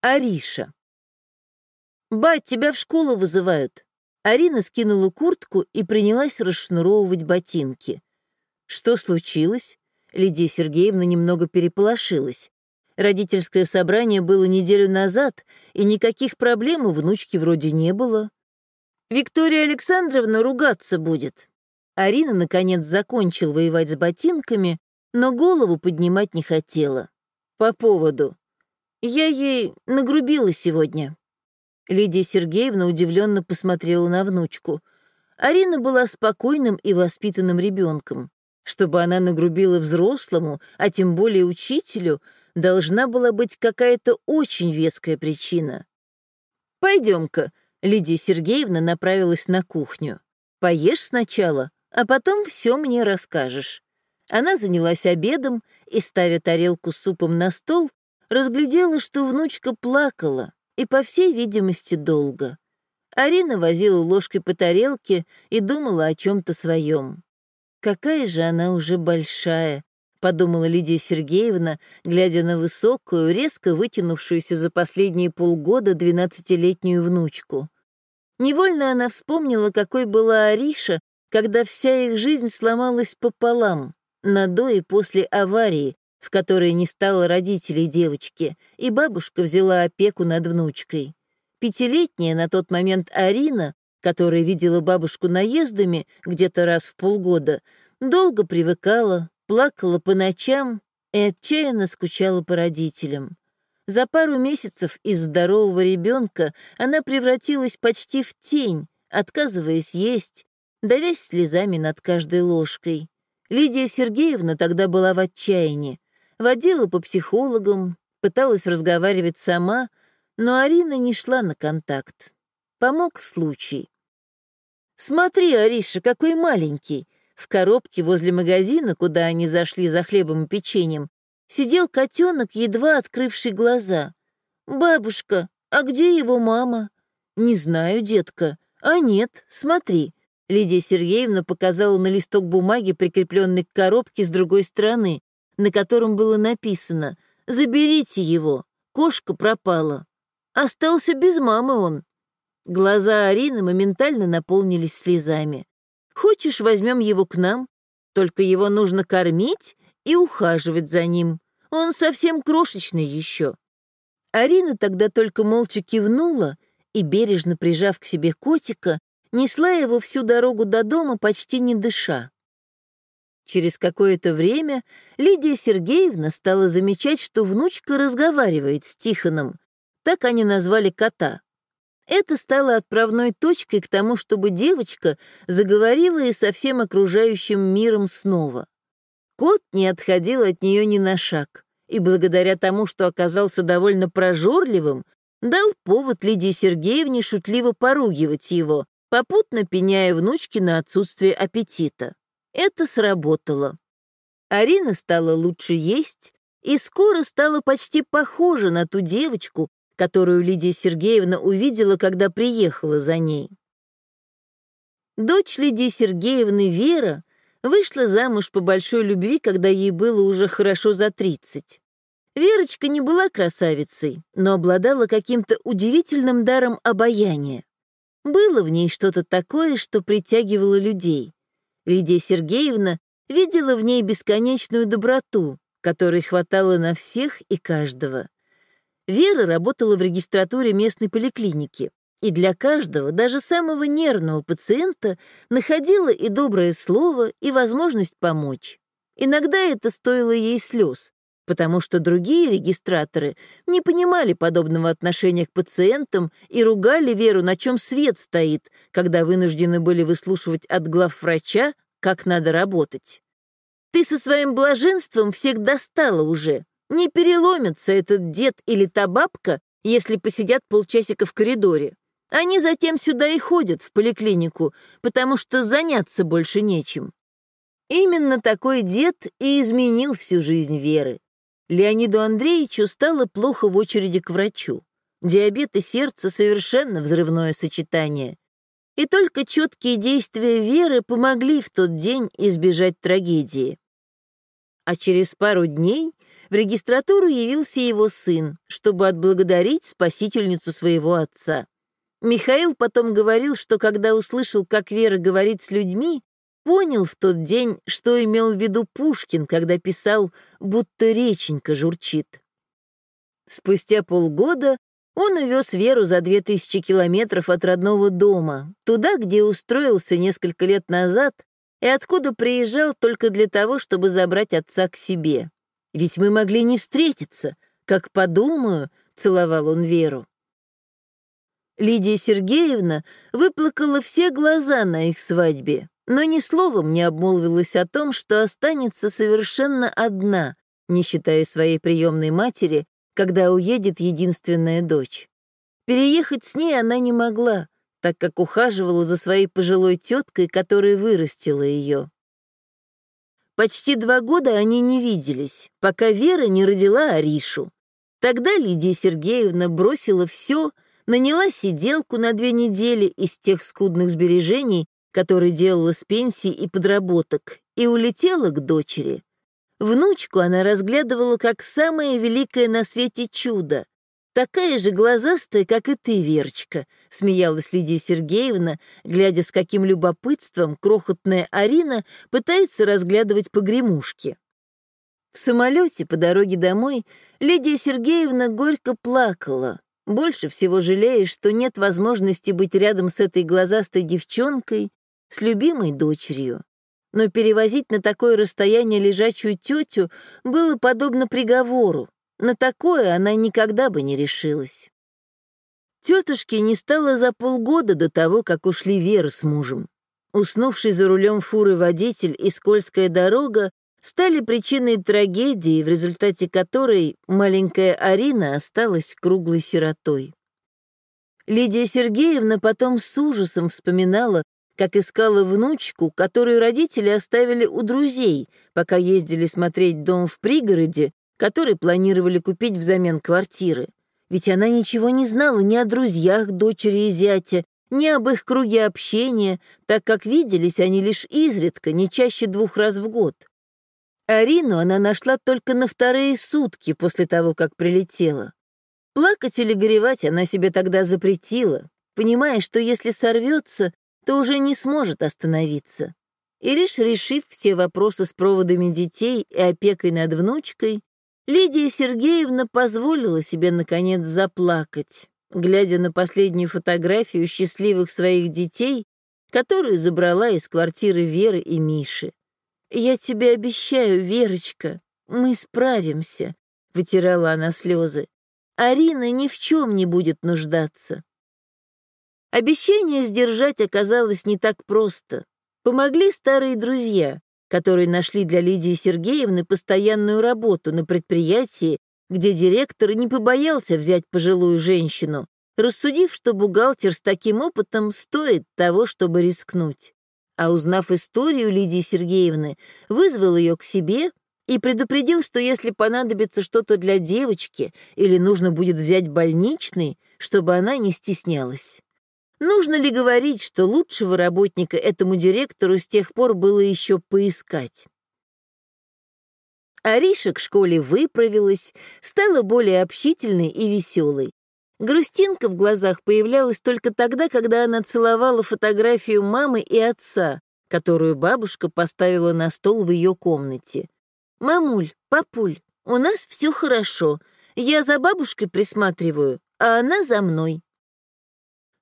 Ариша. «Бать, тебя в школу вызывают». Арина скинула куртку и принялась расшнуровывать ботинки. Что случилось? Лидия Сергеевна немного переполошилась. Родительское собрание было неделю назад, и никаких проблем у внучки вроде не было. Виктория Александровна ругаться будет. Арина, наконец, закончил воевать с ботинками, но голову поднимать не хотела. По поводу. Я ей нагрубила сегодня». Лидия Сергеевна удивленно посмотрела на внучку. Арина была спокойным и воспитанным ребенком. Чтобы она нагрубила взрослому, а тем более учителю, должна была быть какая-то очень веская причина. «Пойдем-ка», — Лидия Сергеевна направилась на кухню. «Поешь сначала, а потом все мне расскажешь». Она занялась обедом и, ставя тарелку с супом на стол, разглядела, что внучка плакала, и, по всей видимости, долго. Арина возила ложкой по тарелке и думала о чем-то своем. «Какая же она уже большая», — подумала Лидия Сергеевна, глядя на высокую, резко вытянувшуюся за последние полгода двенадцатилетнюю внучку. Невольно она вспомнила, какой была Ариша, когда вся их жизнь сломалась пополам, на до и после аварии, в которой не стало родителей девочки, и бабушка взяла опеку над внучкой. Пятилетняя на тот момент Арина, которая видела бабушку наездами где-то раз в полгода, долго привыкала, плакала по ночам и отчаянно скучала по родителям. За пару месяцев из здорового ребенка она превратилась почти в тень, отказываясь есть, давясь слезами над каждой ложкой. Лидия Сергеевна тогда была в отчаянии водила по психологам, пыталась разговаривать сама, но Арина не шла на контакт. Помог случай. «Смотри, Ариша, какой маленький!» В коробке возле магазина, куда они зашли за хлебом и печеньем, сидел котенок, едва открывший глаза. «Бабушка, а где его мама?» «Не знаю, детка. А нет, смотри». Лидия Сергеевна показала на листок бумаги, прикрепленный к коробке с другой стороны на котором было написано «Заберите его, кошка пропала». Остался без мамы он. Глаза Арины моментально наполнились слезами. «Хочешь, возьмем его к нам? Только его нужно кормить и ухаживать за ним. Он совсем крошечный еще». Арина тогда только молча кивнула и, бережно прижав к себе котика, несла его всю дорогу до дома, почти не дыша. Через какое-то время Лидия Сергеевна стала замечать, что внучка разговаривает с Тихоном. Так они назвали кота. Это стало отправной точкой к тому, чтобы девочка заговорила и со всем окружающим миром снова. Кот не отходил от нее ни на шаг, и благодаря тому, что оказался довольно прожорливым, дал повод Лидии Сергеевне шутливо поругивать его, попутно пеняя внучке на отсутствие аппетита. Это сработало. Арина стала лучше есть и скоро стала почти похожа на ту девочку, которую Лидия Сергеевна увидела, когда приехала за ней. Дочь Лидии Сергеевны Вера вышла замуж по большой любви, когда ей было уже хорошо за тридцать. Верочка не была красавицей, но обладала каким-то удивительным даром обаяния. Было в ней что-то такое, что притягивало людей. Лидия Сергеевна видела в ней бесконечную доброту, которой хватало на всех и каждого. Вера работала в регистратуре местной поликлиники, и для каждого, даже самого нервного пациента, находила и доброе слово, и возможность помочь. Иногда это стоило ей слез, потому что другие регистраторы не понимали подобного отношения к пациентам и ругали Веру, на чем свет стоит, когда вынуждены были выслушивать от главврача, как надо работать. Ты со своим блаженством всех достала уже. Не переломится этот дед или та бабка, если посидят полчасика в коридоре. Они затем сюда и ходят, в поликлинику, потому что заняться больше нечем. Именно такой дед и изменил всю жизнь Веры. Леониду Андреевичу стало плохо в очереди к врачу. Диабет и сердце — совершенно взрывное сочетание. И только четкие действия Веры помогли в тот день избежать трагедии. А через пару дней в регистратуру явился его сын, чтобы отблагодарить спасительницу своего отца. Михаил потом говорил, что когда услышал, как Вера говорит с людьми, понял в тот день, что имел в виду Пушкин, когда писал «будто реченька журчит». Спустя полгода он увез Веру за две тысячи километров от родного дома, туда, где устроился несколько лет назад и откуда приезжал только для того, чтобы забрать отца к себе. Ведь мы могли не встретиться. Как подумаю, целовал он Веру. Лидия Сергеевна выплакала все глаза на их свадьбе, но ни словом не обмолвилась о том, что останется совершенно одна, не считая своей приемной матери, когда уедет единственная дочь. Переехать с ней она не могла, так как ухаживала за своей пожилой теткой, которая вырастила ее. Почти два года они не виделись, пока Вера не родила Аришу. Тогда Лидия Сергеевна бросила все, наняла сиделку на две недели из тех скудных сбережений, которые делала с пенсии и подработок, и улетела к дочери. Внучку она разглядывала как самое великое на свете чудо, такая же глазастая, как и ты, Верочка», — смеялась Лидия Сергеевна, глядя, с каким любопытством крохотная Арина пытается разглядывать погремушки. В самолете по дороге домой Лидия Сергеевна горько плакала, больше всего жалея, что нет возможности быть рядом с этой глазастой девчонкой, с любимой дочерью. Но перевозить на такое расстояние лежачую тетю было подобно приговору, на такое она никогда бы не решилась. Тетушки не стало за полгода до того, как ушли Вера с мужем. Уснувший за рулем фуры водитель и скользкая дорога стали причиной трагедии, в результате которой маленькая Арина осталась круглой сиротой. Лидия Сергеевна потом с ужасом вспоминала, как искала внучку, которую родители оставили у друзей, пока ездили смотреть дом в пригороде, который планировали купить взамен квартиры. Ведь она ничего не знала ни о друзьях дочери и зятя, ни об их круге общения, так как виделись они лишь изредка, не чаще двух раз в год. Арину она нашла только на вторые сутки после того, как прилетела. Плакать или горевать она себе тогда запретила, понимая, что если сорвется, то уже не сможет остановиться. И лишь решив все вопросы с проводами детей и опекой над внучкой, Лидия Сергеевна позволила себе, наконец, заплакать, глядя на последнюю фотографию счастливых своих детей, которую забрала из квартиры Веры и Миши. «Я тебе обещаю, Верочка, мы справимся», — вытирала она слезы. «Арина ни в чем не будет нуждаться». Обещание сдержать оказалось не так просто. Помогли старые друзья, которые нашли для Лидии Сергеевны постоянную работу на предприятии, где директор не побоялся взять пожилую женщину, рассудив, что бухгалтер с таким опытом стоит того, чтобы рискнуть. А узнав историю Лидии Сергеевны, вызвал ее к себе и предупредил, что если понадобится что-то для девочки или нужно будет взять больничный, чтобы она не стеснялась. Нужно ли говорить, что лучшего работника этому директору с тех пор было еще поискать? Ариша к школе выправилась, стала более общительной и веселой. Грустинка в глазах появлялась только тогда, когда она целовала фотографию мамы и отца, которую бабушка поставила на стол в ее комнате. «Мамуль, папуль, у нас все хорошо. Я за бабушкой присматриваю, а она за мной.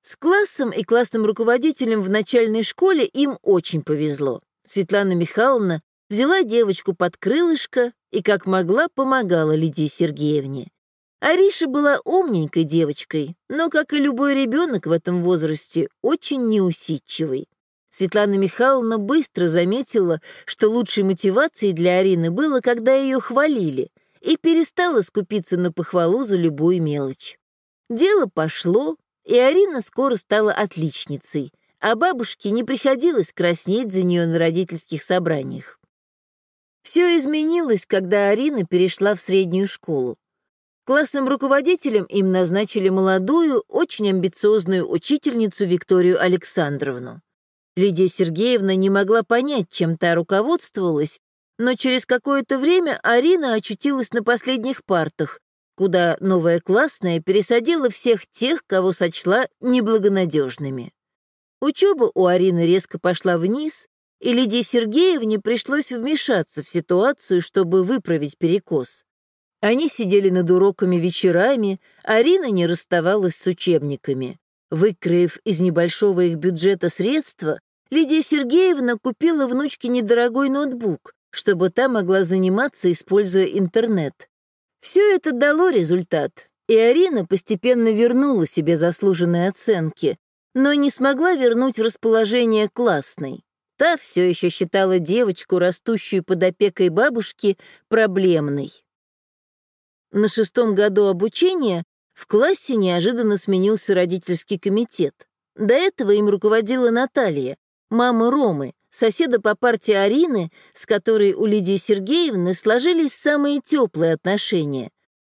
С классом и классным руководителем в начальной школе им очень повезло. Светлана Михайловна взяла девочку под крылышко и, как могла, помогала Лидии Сергеевне. Ариша была умненькой девочкой, но, как и любой ребенок в этом возрасте, очень неусидчивой. Светлана Михайловна быстро заметила, что лучшей мотивацией для Арины было, когда ее хвалили, и перестала скупиться на похвалу за любую мелочь. Дело пошло, и Арина скоро стала отличницей, а бабушке не приходилось краснеть за нее на родительских собраниях. Все изменилось, когда Арина перешла в среднюю школу. Классным руководителем им назначили молодую, очень амбициозную учительницу Викторию Александровну. Лидия Сергеевна не могла понять, чем та руководствовалась, но через какое-то время Арина очутилась на последних партах, куда новая классная пересадила всех тех, кого сочла неблагонадежными. Учеба у Арины резко пошла вниз, и Лидии Сергеевне пришлось вмешаться в ситуацию, чтобы выправить перекос. Они сидели над уроками вечерами, Арина не расставалась с учебниками. Выкроив из небольшого их бюджета средства, Лидия Сергеевна купила внучке недорогой ноутбук, чтобы та могла заниматься, используя интернет. Все это дало результат, и Арина постепенно вернула себе заслуженные оценки, но не смогла вернуть расположение классной. Та все еще считала девочку, растущую под опекой бабушки, проблемной. На шестом году обучения в классе неожиданно сменился родительский комитет. До этого им руководила Наталья, мама Ромы, соседа по партии Арины, с которой у Лидии Сергеевны сложились самые теплые отношения.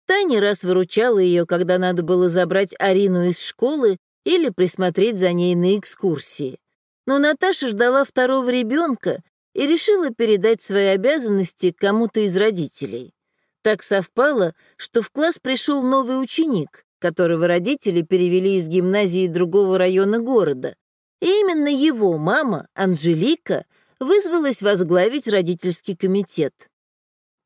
Та не раз выручала ее, когда надо было забрать Арину из школы или присмотреть за ней на экскурсии. Но Наташа ждала второго ребенка и решила передать свои обязанности кому-то из родителей. Так совпало, что в класс пришел новый ученик, которого родители перевели из гимназии другого района города. И именно его мама, Анжелика, вызвалась возглавить родительский комитет.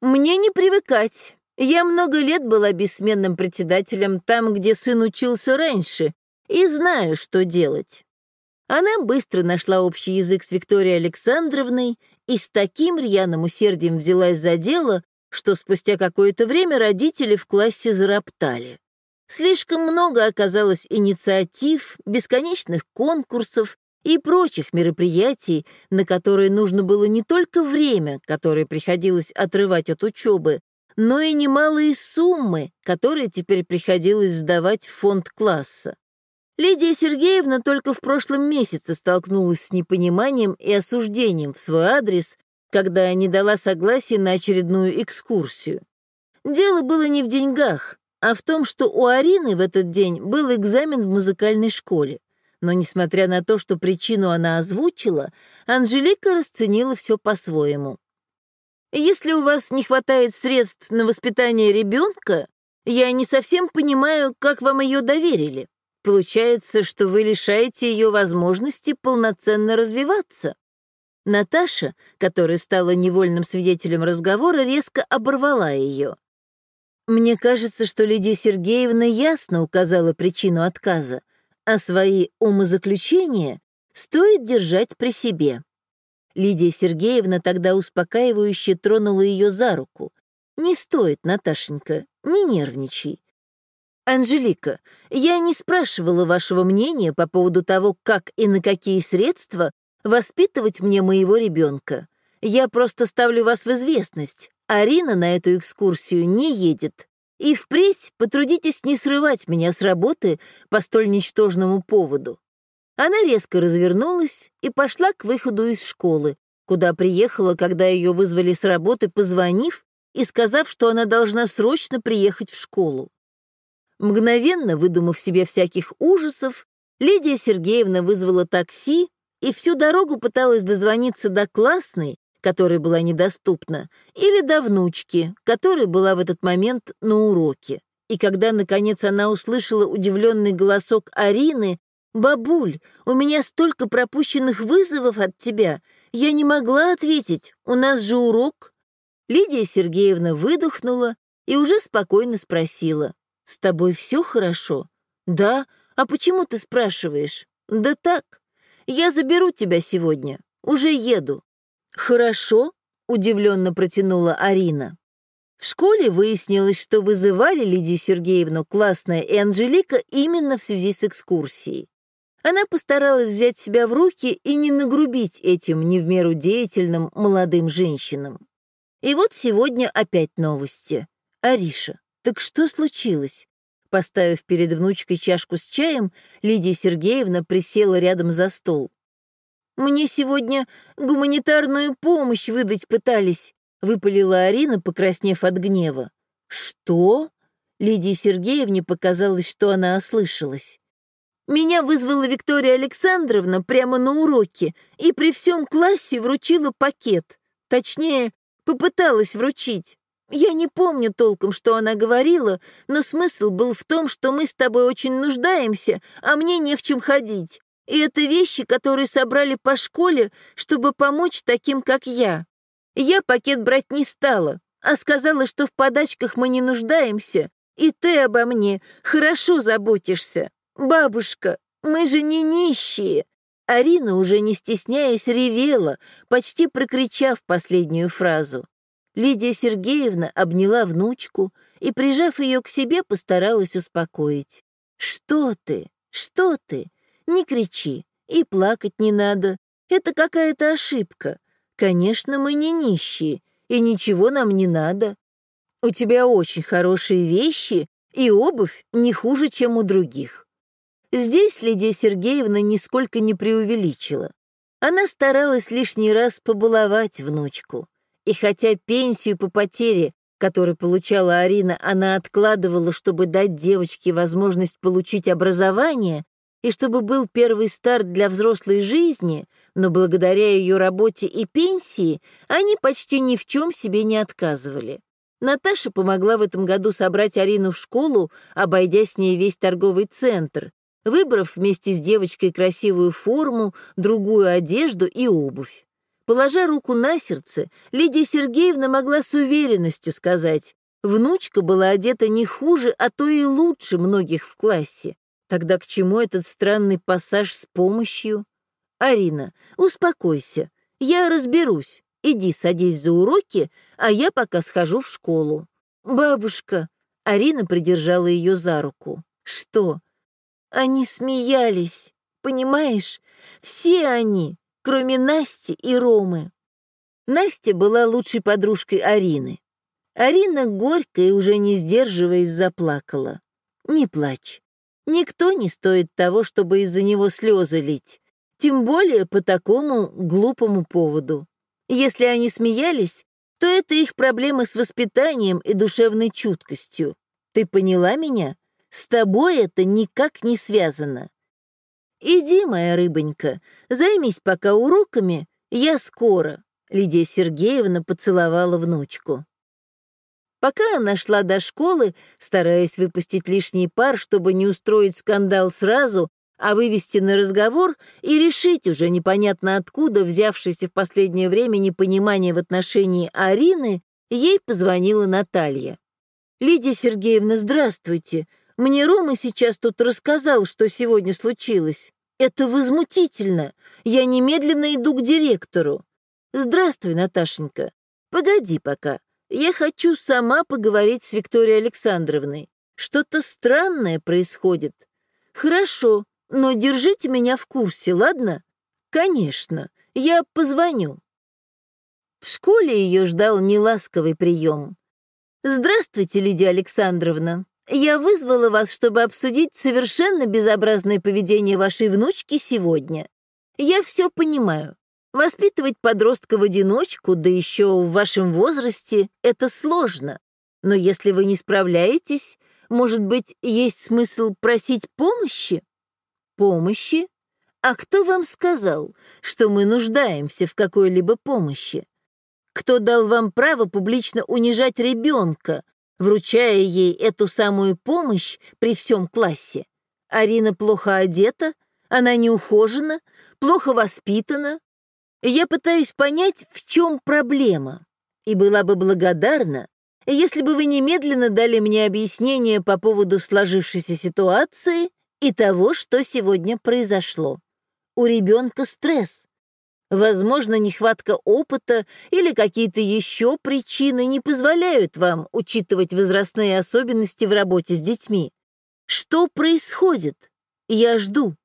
«Мне не привыкать. Я много лет была бессменным председателем там, где сын учился раньше, и знаю, что делать». Она быстро нашла общий язык с Викторией Александровной и с таким рьяным усердием взялась за дело, что спустя какое-то время родители в классе зароптали. Слишком много оказалось инициатив, бесконечных конкурсов и прочих мероприятий, на которые нужно было не только время, которое приходилось отрывать от учебы, но и немалые суммы, которые теперь приходилось сдавать в фонд класса. Лидия Сергеевна только в прошлом месяце столкнулась с непониманием и осуждением в свой адрес когда не дала согласия на очередную экскурсию. Дело было не в деньгах, а в том, что у Арины в этот день был экзамен в музыкальной школе. Но, несмотря на то, что причину она озвучила, Анжелика расценила все по-своему. «Если у вас не хватает средств на воспитание ребенка, я не совсем понимаю, как вам ее доверили. Получается, что вы лишаете ее возможности полноценно развиваться». Наташа, которая стала невольным свидетелем разговора, резко оборвала ее. «Мне кажется, что Лидия Сергеевна ясно указала причину отказа, а свои умозаключения стоит держать при себе». Лидия Сергеевна тогда успокаивающе тронула ее за руку. «Не стоит, Наташенька, не нервничай. «Анжелика, я не спрашивала вашего мнения по поводу того, как и на какие средства воспитывать мне моего ребенка. Я просто ставлю вас в известность. Арина на эту экскурсию не едет. И впредь потрудитесь не срывать меня с работы по столь ничтожному поводу». Она резко развернулась и пошла к выходу из школы, куда приехала, когда ее вызвали с работы, позвонив и сказав, что она должна срочно приехать в школу. Мгновенно выдумав себе всяких ужасов, Лидия Сергеевна вызвала такси и всю дорогу пыталась дозвониться до классной, которая была недоступна, или до внучки, которая была в этот момент на уроке. И когда, наконец, она услышала удивленный голосок Арины, «Бабуль, у меня столько пропущенных вызовов от тебя, я не могла ответить, у нас же урок». Лидия Сергеевна выдохнула и уже спокойно спросила, «С тобой все хорошо?» «Да, а почему ты спрашиваешь?» «Да так, я заберу тебя сегодня. Уже еду». «Хорошо», — удивленно протянула Арина. В школе выяснилось, что вызывали Лидию Сергеевну классная и Анжелика именно в связи с экскурсией. Она постаралась взять себя в руки и не нагрубить этим не в меру деятельным молодым женщинам. И вот сегодня опять новости. «Ариша, так что случилось? Поставив перед внучкой чашку с чаем, Лидия Сергеевна присела рядом за стол. «Мне сегодня гуманитарную помощь выдать пытались», — выпалила Арина, покраснев от гнева. «Что?» Лидии Сергеевне показалось, что она ослышалась. «Меня вызвала Виктория Александровна прямо на уроке и при всем классе вручила пакет. Точнее, Попыталась вручить. Я не помню толком, что она говорила, но смысл был в том, что мы с тобой очень нуждаемся, а мне не в чем ходить. И это вещи, которые собрали по школе, чтобы помочь таким, как я. Я пакет брать не стала, а сказала, что в подачках мы не нуждаемся, и ты обо мне хорошо заботишься. Бабушка, мы же не нищие. Арина, уже не стесняясь, ревела, почти прокричав последнюю фразу. Лидия Сергеевна обняла внучку и, прижав ее к себе, постаралась успокоить. «Что ты? Что ты? Не кричи, и плакать не надо. Это какая-то ошибка. Конечно, мы не нищие, и ничего нам не надо. У тебя очень хорошие вещи, и обувь не хуже, чем у других. Здесь Лидия Сергеевна нисколько не преувеличила. Она старалась лишний раз побаловать внучку. И хотя пенсию по потере, которую получала Арина, она откладывала, чтобы дать девочке возможность получить образование, и чтобы был первый старт для взрослой жизни, но благодаря ее работе и пенсии они почти ни в чем себе не отказывали. Наташа помогла в этом году собрать Арину в школу, обойдя с ней весь торговый центр, выбрав вместе с девочкой красивую форму, другую одежду и обувь. Положа руку на сердце, Лидия Сергеевна могла с уверенностью сказать, внучка была одета не хуже, а то и лучше многих в классе. Тогда к чему этот странный пассаж с помощью? Арина, успокойся, я разберусь. Иди садись за уроки, а я пока схожу в школу. Бабушка, Арина придержала ее за руку. Что? Они смеялись, понимаешь? Все они, кроме Насти и Ромы. Настя была лучшей подружкой Арины. Арина горько и уже не сдерживаясь заплакала. Не плачь. Никто не стоит того, чтобы из-за него слезы лить, тем более по такому глупому поводу. Если они смеялись, то это их проблемы с воспитанием и душевной чуткостью. Ты поняла меня? С тобой это никак не связано. Иди, моя рыбонька, займись пока уроками, я скоро. Лидия Сергеевна поцеловала внучку. Пока она шла до школы, стараясь выпустить лишний пар, чтобы не устроить скандал сразу, а вывести на разговор и решить уже непонятно откуда взявшееся в последнее время непонимание в отношении Арины, ей позвонила Наталья. «Лидия Сергеевна, здравствуйте. Мне Рома сейчас тут рассказал, что сегодня случилось. Это возмутительно. Я немедленно иду к директору. Здравствуй, Наташенька. Погоди пока. Я хочу сама поговорить с Викторией Александровной. Что-то странное происходит. Хорошо, но держите меня в курсе, ладно? Конечно, я позвоню. В школе ее ждал неласковый прием. «Здравствуйте, Лидия Александровна. Я вызвала вас, чтобы обсудить совершенно безобразное поведение вашей внучки сегодня. Я все понимаю. Воспитывать подростка в одиночку, да еще в вашем возрасте, это сложно. Но если вы не справляетесь, может быть, есть смысл просить помощи? Помощи? А кто вам сказал, что мы нуждаемся в какой-либо помощи? Кто дал вам право публично унижать ребенка, вручая ей эту самую помощь при всем классе? Арина плохо одета, она не ухожена, плохо воспитана, я пытаюсь понять, в чем проблема, и была бы благодарна, если бы вы немедленно дали мне объяснение по поводу сложившейся ситуации и того, что сегодня произошло. У ребенка стресс. Возможно, нехватка опыта или какие-то еще причины не позволяют вам учитывать возрастные особенности в работе с детьми. Что происходит? Я жду.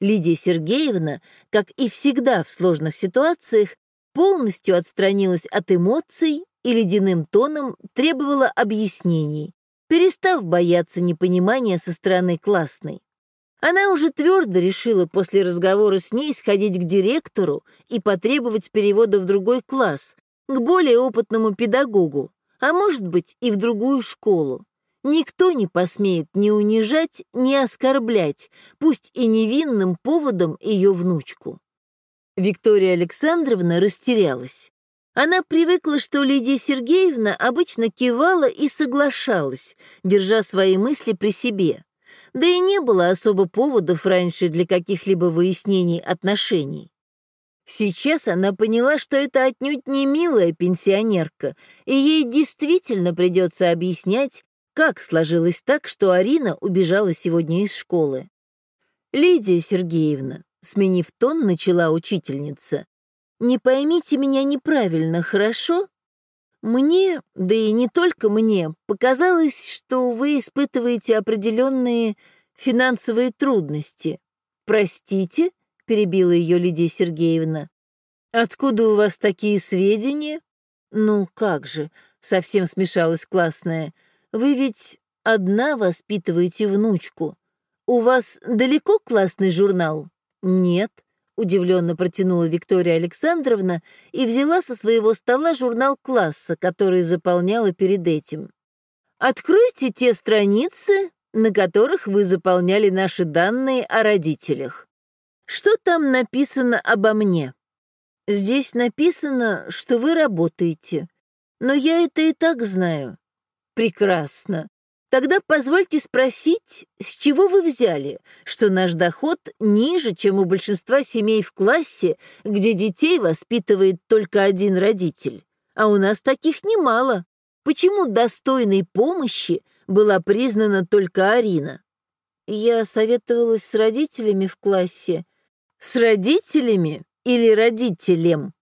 Лидия Сергеевна, как и всегда в сложных ситуациях, полностью отстранилась от эмоций и ледяным тоном требовала объяснений, перестав бояться непонимания со стороны классной. Она уже твердо решила после разговора с ней сходить к директору и потребовать перевода в другой класс, к более опытному педагогу, а может быть и в другую школу. Никто не посмеет ни унижать, ни оскорблять, пусть и невинным поводом ее внучку. Виктория Александровна растерялась. Она привыкла, что Лидия Сергеевна обычно кивала и соглашалась, держа свои мысли при себе. Да и не было особо поводов раньше для каких-либо выяснений отношений. Сейчас она поняла, что это отнюдь не милая пенсионерка, и ей действительно придется объяснять, как сложилось так, что Арина убежала сегодня из школы. «Лидия Сергеевна», — сменив тон, начала учительница, «не поймите меня неправильно, хорошо? Мне, да и не только мне, показалось, что вы испытываете определенные финансовые трудности. Простите?» перебила ее Лидия Сергеевна. «Откуда у вас такие сведения?» «Ну как же», — совсем смешалась классная. «Вы ведь одна воспитываете внучку. У вас далеко классный журнал?» «Нет», — удивленно протянула Виктория Александровна и взяла со своего стола журнал класса, который заполняла перед этим. «Откройте те страницы, на которых вы заполняли наши данные о родителях. Что там написано обо мне? Здесь написано, что вы работаете. Но я это и так знаю. Прекрасно. Тогда позвольте спросить, с чего вы взяли, что наш доход ниже, чем у большинства семей в классе, где детей воспитывает только один родитель? А у нас таких немало. Почему достойной помощи была признана только Арина? Я советовалась с родителями в классе, с родителями или родителем?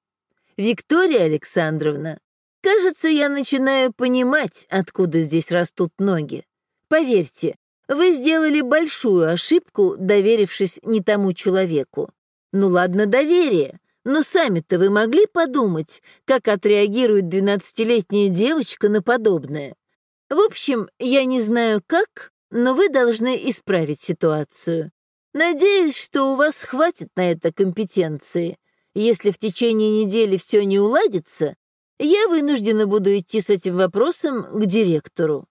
Виктория Александровна, кажется, я начинаю понимать, откуда здесь растут ноги. Поверьте, вы сделали большую ошибку, доверившись не тому человеку. Ну ладно, доверие, но сами-то вы могли подумать, как отреагирует двенадцатилетняя девочка на подобное. В общем, я не знаю как, но вы должны исправить ситуацию. Надеюсь, что у вас хватит на это компетенции. Если в течение недели все не уладится, я вынуждена буду идти с этим вопросом к директору.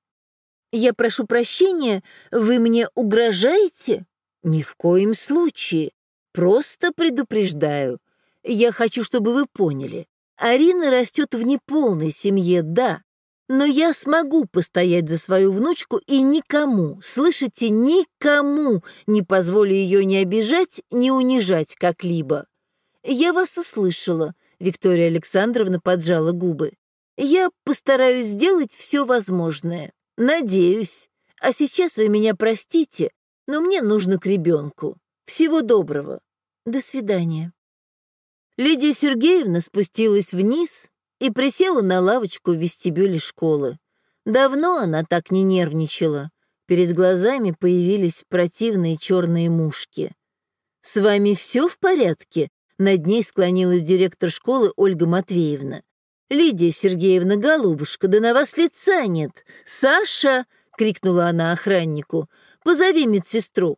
Я прошу прощения, вы мне угрожаете? Ни в коем случае. Просто предупреждаю. Я хочу, чтобы вы поняли. Арина растет в неполной семье, да, но я смогу постоять за свою внучку и никому, слышите, никому не позволю ее ни обижать, ни унижать как-либо. Я вас услышала, Виктория Александровна поджала губы. Я постараюсь сделать все возможное. Надеюсь. А сейчас вы меня простите, но мне нужно к ребенку. Всего доброго. До свидания. Лидия Сергеевна спустилась вниз, и присела на лавочку в вестибюле школы. Давно она так не нервничала. Перед глазами появились противные черные мушки. «С вами все в порядке?» Над ней склонилась директор школы Ольга Матвеевна. «Лидия Сергеевна, голубушка, да на вас лица нет! Саша!» — крикнула она охраннику. «Позови медсестру!»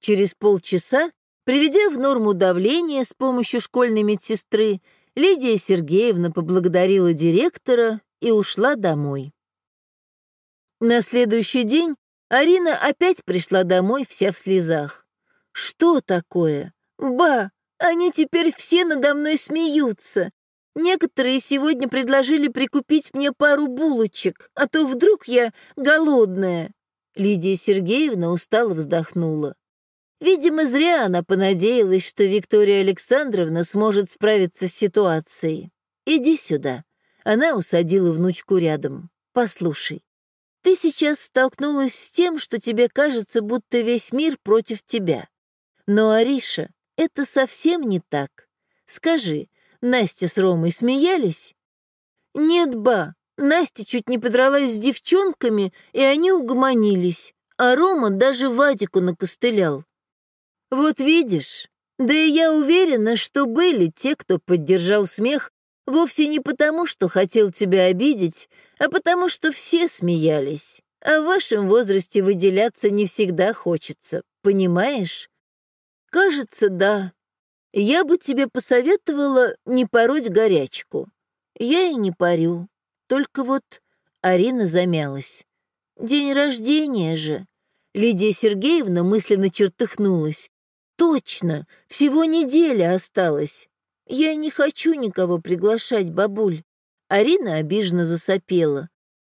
Через полчаса, приведя в норму давление с помощью школьной медсестры, Лидия Сергеевна поблагодарила директора и ушла домой. На следующий день Арина опять пришла домой вся в слезах. «Что такое? Ба, они теперь все надо мной смеются. Некоторые сегодня предложили прикупить мне пару булочек, а то вдруг я голодная». Лидия Сергеевна устало вздохнула. Видимо, зря она понадеялась, что Виктория Александровна сможет справиться с ситуацией. «Иди сюда». Она усадила внучку рядом. «Послушай, ты сейчас столкнулась с тем, что тебе кажется, будто весь мир против тебя. Но, Ариша, это совсем не так. Скажи, Настя с Ромой смеялись?» «Нет, ба, Настя чуть не подралась с девчонками, и они угомонились, а Рома даже Вадику накостылял. Вот видишь, да и я уверена, что были те, кто поддержал смех вовсе не потому, что хотел тебя обидеть, а потому что все смеялись. А в вашем возрасте выделяться не всегда хочется, понимаешь? Кажется, да. Я бы тебе посоветовала не пороть горячку. Я и не парю. Только вот Арина замялась. День рождения же. Лидия Сергеевна мысленно чертыхнулась. Точно, всего неделя осталась. «Я не хочу никого приглашать, бабуль». Арина обиженно засопела.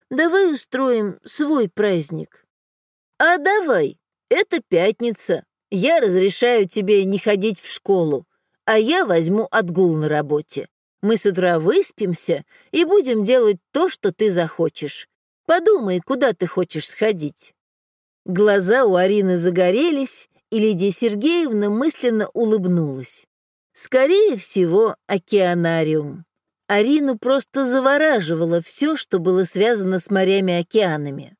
«Давай устроим свой праздник». «А давай, это пятница. Я разрешаю тебе не ходить в школу, а я возьму отгул на работе. Мы с утра выспимся и будем делать то, что ты захочешь. Подумай, куда ты хочешь сходить». Глаза у Арины загорелись, и Лидия Сергеевна мысленно улыбнулась. Скорее всего, океанариум. Арину просто завораживало все, что было связано с морями-океанами.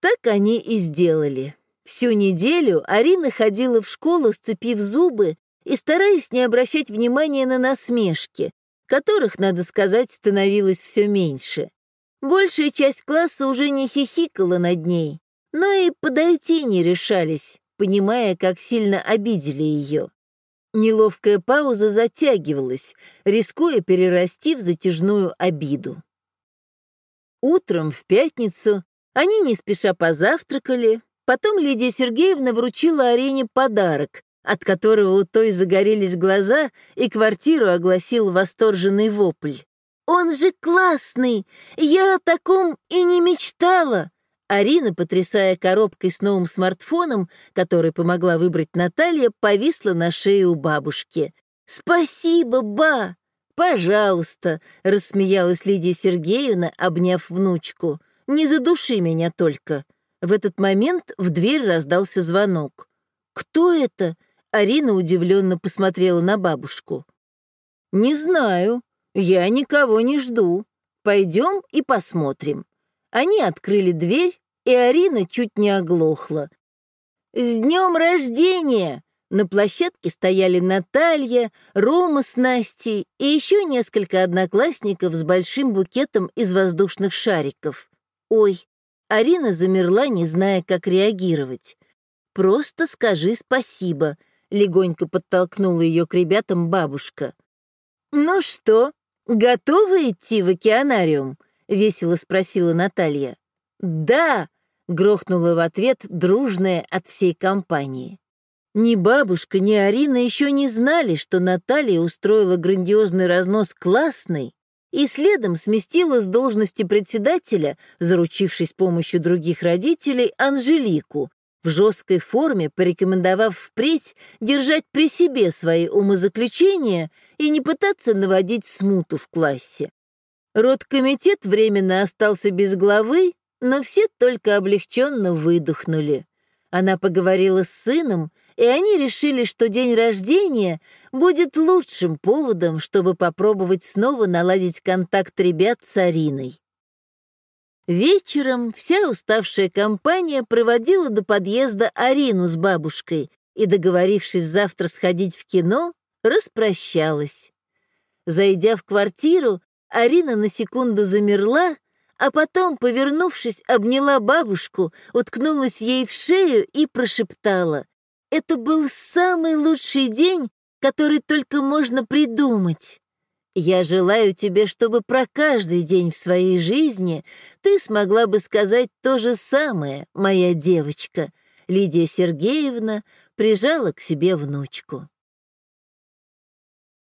Так они и сделали. Всю неделю Арина ходила в школу, сцепив зубы и стараясь не обращать внимания на насмешки, которых, надо сказать, становилось все меньше. Большая часть класса уже не хихикала над ней, но и подойти не решались, понимая, как сильно обидели ее. Неловкая пауза затягивалась, рискуя перерасти в затяжную обиду. Утром в пятницу они не спеша позавтракали, потом Лидия Сергеевна вручила Арине подарок, от которого у той загорелись глаза, и квартиру огласил восторженный вопль. «Он же классный! Я о таком и не мечтала!» Арина, потрясая коробкой с новым смартфоном, который помогла выбрать Наталья, повисла на шее у бабушки. «Спасибо, ба!» «Пожалуйста», — рассмеялась Лидия Сергеевна, обняв внучку. «Не задуши меня только». В этот момент в дверь раздался звонок. «Кто это?» — Арина удивленно посмотрела на бабушку. «Не знаю. Я никого не жду. Пойдем и посмотрим». Они открыли дверь, и Арина чуть не оглохла. «С днем рождения!» На площадке стояли Наталья, Рома с Настей и еще несколько одноклассников с большим букетом из воздушных шариков. Ой, Арина замерла, не зная, как реагировать. «Просто скажи спасибо», — легонько подтолкнула ее к ребятам бабушка. «Ну что, готовы идти в океанариум?» — весело спросила Наталья. «Да!» — грохнула в ответ дружная от всей компании. Ни бабушка, ни Арина еще не знали, что Наталья устроила грандиозный разнос классный и следом сместила с должности председателя, заручившись помощью других родителей, Анжелику, в жесткой форме порекомендовав впредь держать при себе свои умозаключения и не пытаться наводить смуту в классе. Родкомитет временно остался без главы, но все только облегченно выдохнули. Она поговорила с сыном, и они решили, что день рождения будет лучшим поводом, чтобы попробовать снова наладить контакт ребят с Ариной. Вечером вся уставшая компания проводила до подъезда Арину с бабушкой и, договорившись завтра сходить в кино, распрощалась. Зайдя в квартиру, Арина на секунду замерла, а потом, повернувшись, обняла бабушку, уткнулась ей в шею и прошептала. «Это был самый лучший день, который только можно придумать. Я желаю тебе, чтобы про каждый день в своей жизни ты смогла бы сказать то же самое, моя девочка». Лидия Сергеевна прижала к себе внучку.